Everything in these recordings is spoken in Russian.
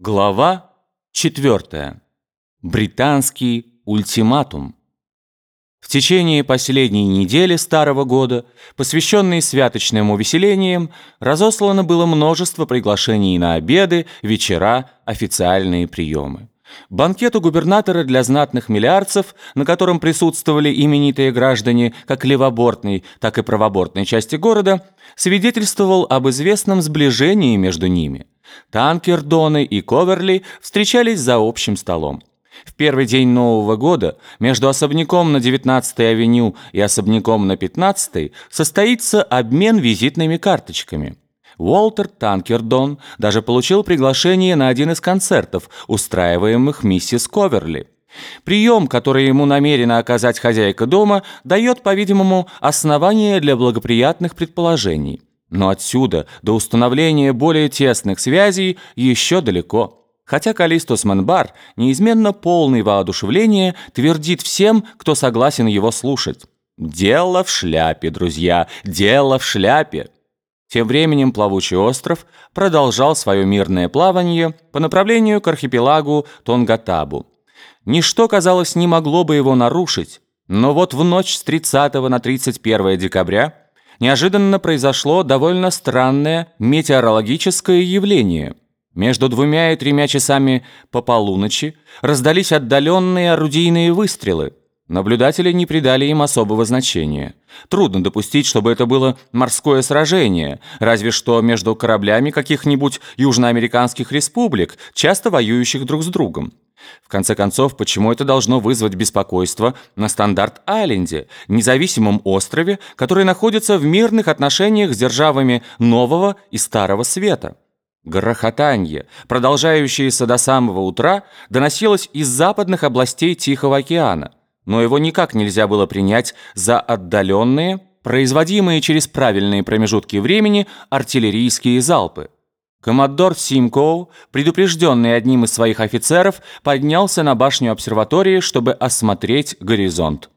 Глава 4. Британский ультиматум. В течение последней недели Старого года, посвященной святочным увеселениям, разослано было множество приглашений на обеды, вечера, официальные приемы. Банкет у губернатора для знатных миллиардцев, на котором присутствовали именитые граждане как левобортной, так и правобортной части города, свидетельствовал об известном сближении между ними – Танкердоны и Коверли встречались за общим столом. В первый день Нового года между особняком на 19-й авеню и особняком на 15-й состоится обмен визитными карточками. Уолтер Танкердон даже получил приглашение на один из концертов, устраиваемых миссис Коверли. Прием, который ему намерена оказать хозяйка дома, дает, по-видимому, основание для благоприятных предположений. Но отсюда до установления более тесных связей еще далеко. Хотя Калистос Манбар, неизменно полный воодушевления, твердит всем, кто согласен его слушать. «Дело в шляпе, друзья, дело в шляпе!» Тем временем плавучий остров продолжал свое мирное плавание по направлению к архипелагу Тонгатабу. Ничто, казалось, не могло бы его нарушить, но вот в ночь с 30 на 31 декабря неожиданно произошло довольно странное метеорологическое явление. Между двумя и тремя часами по полуночи раздались отдаленные орудийные выстрелы. Наблюдатели не придали им особого значения. Трудно допустить, чтобы это было морское сражение, разве что между кораблями каких-нибудь южноамериканских республик, часто воюющих друг с другом. В конце концов, почему это должно вызвать беспокойство на Стандарт-Айленде, независимом острове, который находится в мирных отношениях с державами Нового и Старого Света? Грохотанье, продолжающееся до самого утра, доносилось из западных областей Тихого океана, но его никак нельзя было принять за отдаленные, производимые через правильные промежутки времени артиллерийские залпы. Коммодор Симкоу, предупрежденный одним из своих офицеров, поднялся на башню обсерватории, чтобы осмотреть горизонт.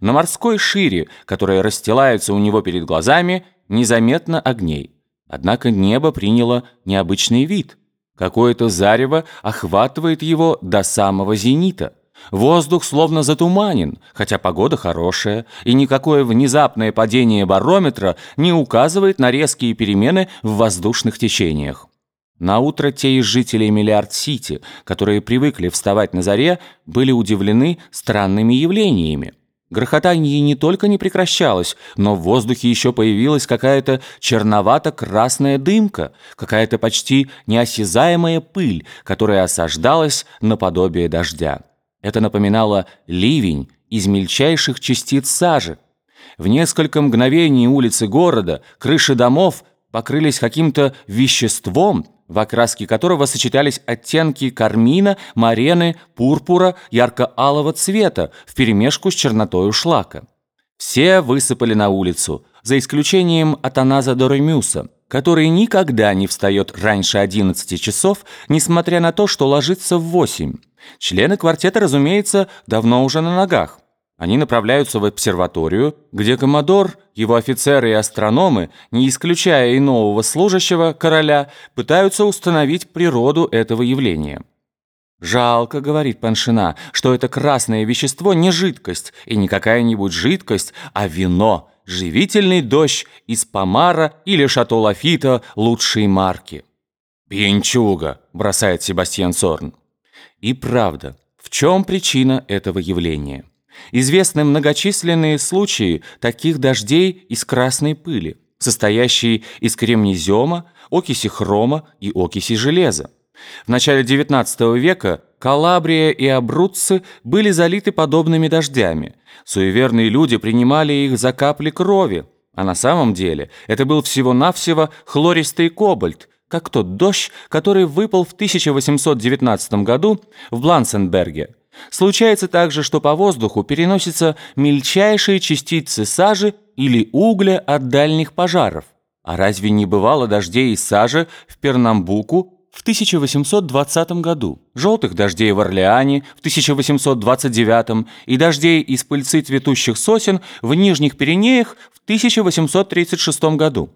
На морской шире, которая расстилается у него перед глазами, незаметно огней. Однако небо приняло необычный вид. Какое-то зарево охватывает его до самого зенита. Воздух словно затуманен, хотя погода хорошая, и никакое внезапное падение барометра не указывает на резкие перемены в воздушных течениях. На утро те из жителей Миллиард-Сити, которые привыкли вставать на заре, были удивлены странными явлениями. Грохотание не только не прекращалось, но в воздухе еще появилась какая-то черновато-красная дымка, какая-то почти неосязаемая пыль, которая осаждалась наподобие дождя. Это напоминало ливень из мельчайших частиц сажи. В несколько мгновений улицы города, крыши домов покрылись каким-то веществом, в окраске которого сочетались оттенки кармина, марены, пурпура, ярко-алого цвета вперемешку с чернотою шлака. Все высыпали на улицу, за исключением Атаназа Доремюса, который никогда не встает раньше 11 часов, несмотря на то, что ложится в 8. Члены квартета, разумеется, давно уже на ногах. Они направляются в обсерваторию, где коммодор, его офицеры и астрономы, не исключая и нового служащего, короля, пытаются установить природу этого явления. «Жалко, — говорит Паншина, — что это красное вещество не жидкость, и не какая-нибудь жидкость, а вино, живительный дождь из помара или шато Лафита лучшей марки». «Пьянчуга!» — бросает Себастьян Сорн. И правда, в чем причина этого явления? Известны многочисленные случаи таких дождей из красной пыли, состоящие из кремнезема, окиси хрома и окиси железа. В начале XIX века Калабрия и Абруцци были залиты подобными дождями. Суеверные люди принимали их за капли крови, а на самом деле это был всего-навсего хлористый кобальт, как тот дождь, который выпал в 1819 году в Блансенберге. Случается также, что по воздуху переносятся мельчайшие частицы сажи или угля от дальних пожаров. А разве не бывало дождей из сажи в Пернамбуку в 1820 году, желтых дождей в Орлеане в 1829 и дождей из пыльцы цветущих сосен в Нижних Пиренеях в 1836 году?